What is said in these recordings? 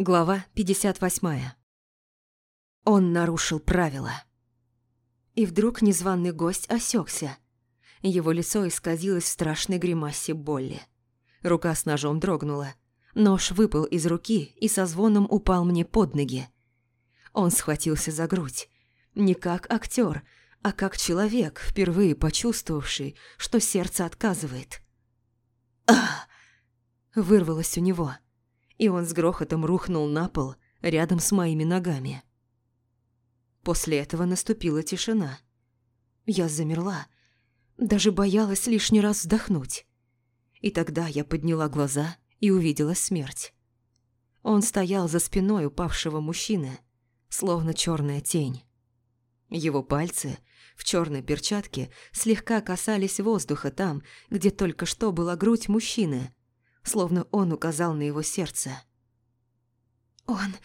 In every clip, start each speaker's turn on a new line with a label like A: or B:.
A: Глава 58. Он нарушил правила. И вдруг незваный гость осекся. Его лицо исказилось в страшной гримасе боли. Рука с ножом дрогнула. Нож выпал из руки и со звоном упал мне под ноги. Он схватился за грудь. Не как актер, а как человек, впервые почувствовавший, что сердце отказывает. «Ах!» Вырвалось у него – и он с грохотом рухнул на пол рядом с моими ногами. После этого наступила тишина. Я замерла, даже боялась лишний раз вздохнуть. И тогда я подняла глаза и увидела смерть. Он стоял за спиной упавшего мужчины, словно черная тень. Его пальцы в черной перчатке слегка касались воздуха там, где только что была грудь мужчины, словно он указал на его сердце. «Он...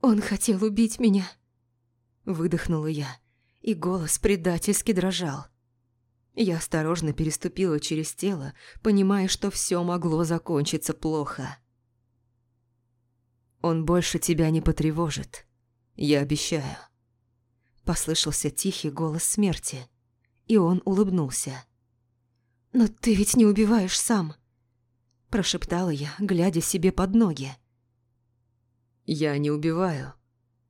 A: он хотел убить меня», — выдохнула я, и голос предательски дрожал. Я осторожно переступила через тело, понимая, что все могло закончиться плохо. «Он больше тебя не потревожит, я обещаю». Послышался тихий голос смерти, и он улыбнулся. «Но ты ведь не убиваешь сам», Прошептала я, глядя себе под ноги. Я не убиваю,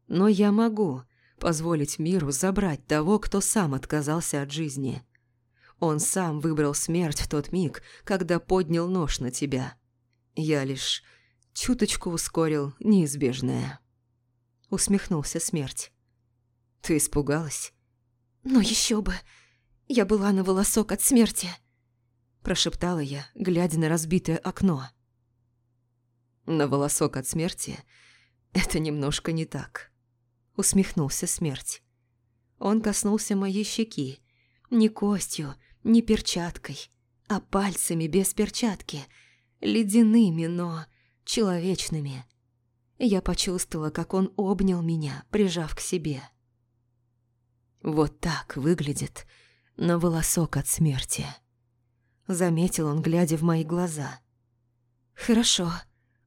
A: но я могу позволить миру забрать того, кто сам отказался от жизни. Он сам выбрал смерть в тот миг, когда поднял нож на тебя. Я лишь чуточку ускорил неизбежное. Усмехнулся смерть. Ты испугалась? Ну еще бы. Я была на волосок от смерти прошептала я, глядя на разбитое окно. На волосок от смерти это немножко не так. Усмехнулся смерть. Он коснулся моей щеки, не костью, не перчаткой, а пальцами без перчатки, ледяными, но человечными. Я почувствовала, как он обнял меня, прижав к себе. Вот так выглядит на волосок от смерти. Заметил он, глядя в мои глаза. «Хорошо,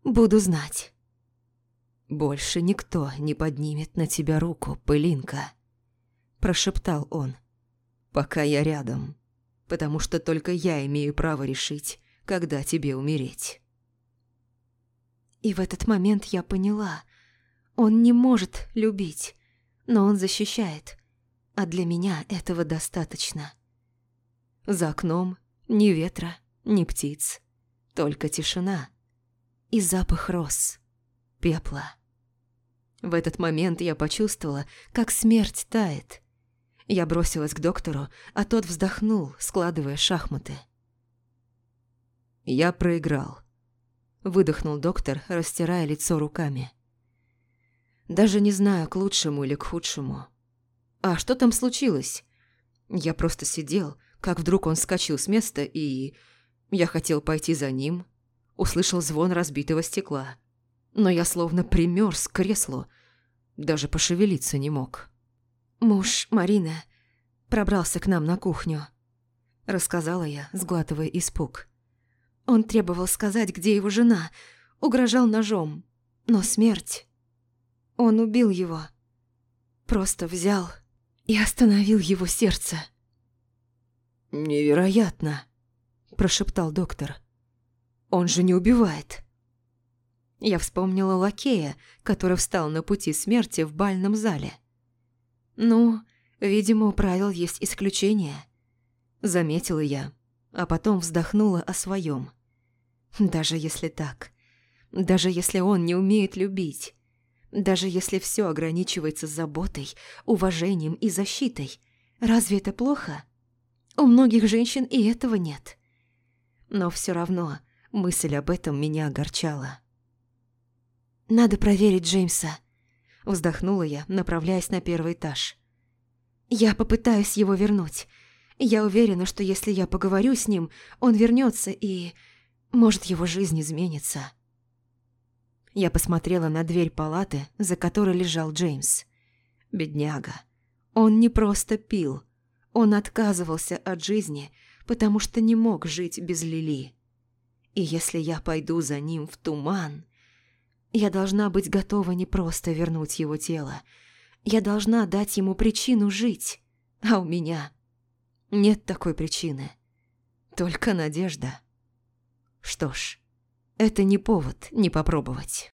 A: буду знать». «Больше никто не поднимет на тебя руку, пылинка», – прошептал он. «Пока я рядом, потому что только я имею право решить, когда тебе умереть». И в этот момент я поняла, он не может любить, но он защищает, а для меня этого достаточно. За окном ни ветра, ни птиц, только тишина и запах роз, пепла. В этот момент я почувствовала, как смерть тает. Я бросилась к доктору, а тот вздохнул, складывая шахматы. «Я проиграл», – выдохнул доктор, растирая лицо руками. «Даже не знаю, к лучшему или к худшему. А что там случилось? Я просто сидел, как вдруг он вскочил с места и... Я хотел пойти за ним, услышал звон разбитого стекла. Но я словно примерз к креслу, даже пошевелиться не мог. Муж Марины пробрался к нам на кухню. Рассказала я, сглатывая испуг. Он требовал сказать, где его жена, угрожал ножом. Но смерть... Он убил его. Просто взял и остановил его сердце. «Невероятно!» – прошептал доктор. «Он же не убивает!» Я вспомнила лакея, который встал на пути смерти в бальном зале. «Ну, видимо, у правил есть исключения», – заметила я, а потом вздохнула о своем. «Даже если так, даже если он не умеет любить, даже если все ограничивается заботой, уважением и защитой, разве это плохо?» У многих женщин и этого нет. Но все равно мысль об этом меня огорчала. «Надо проверить Джеймса», – вздохнула я, направляясь на первый этаж. «Я попытаюсь его вернуть. Я уверена, что если я поговорю с ним, он вернется и... может, его жизнь изменится». Я посмотрела на дверь палаты, за которой лежал Джеймс. Бедняга. Он не просто пил – он отказывался от жизни, потому что не мог жить без Лили. И если я пойду за ним в туман... Я должна быть готова не просто вернуть его тело. Я должна дать ему причину жить. А у меня нет такой причины. Только надежда. Что ж, это не повод не попробовать.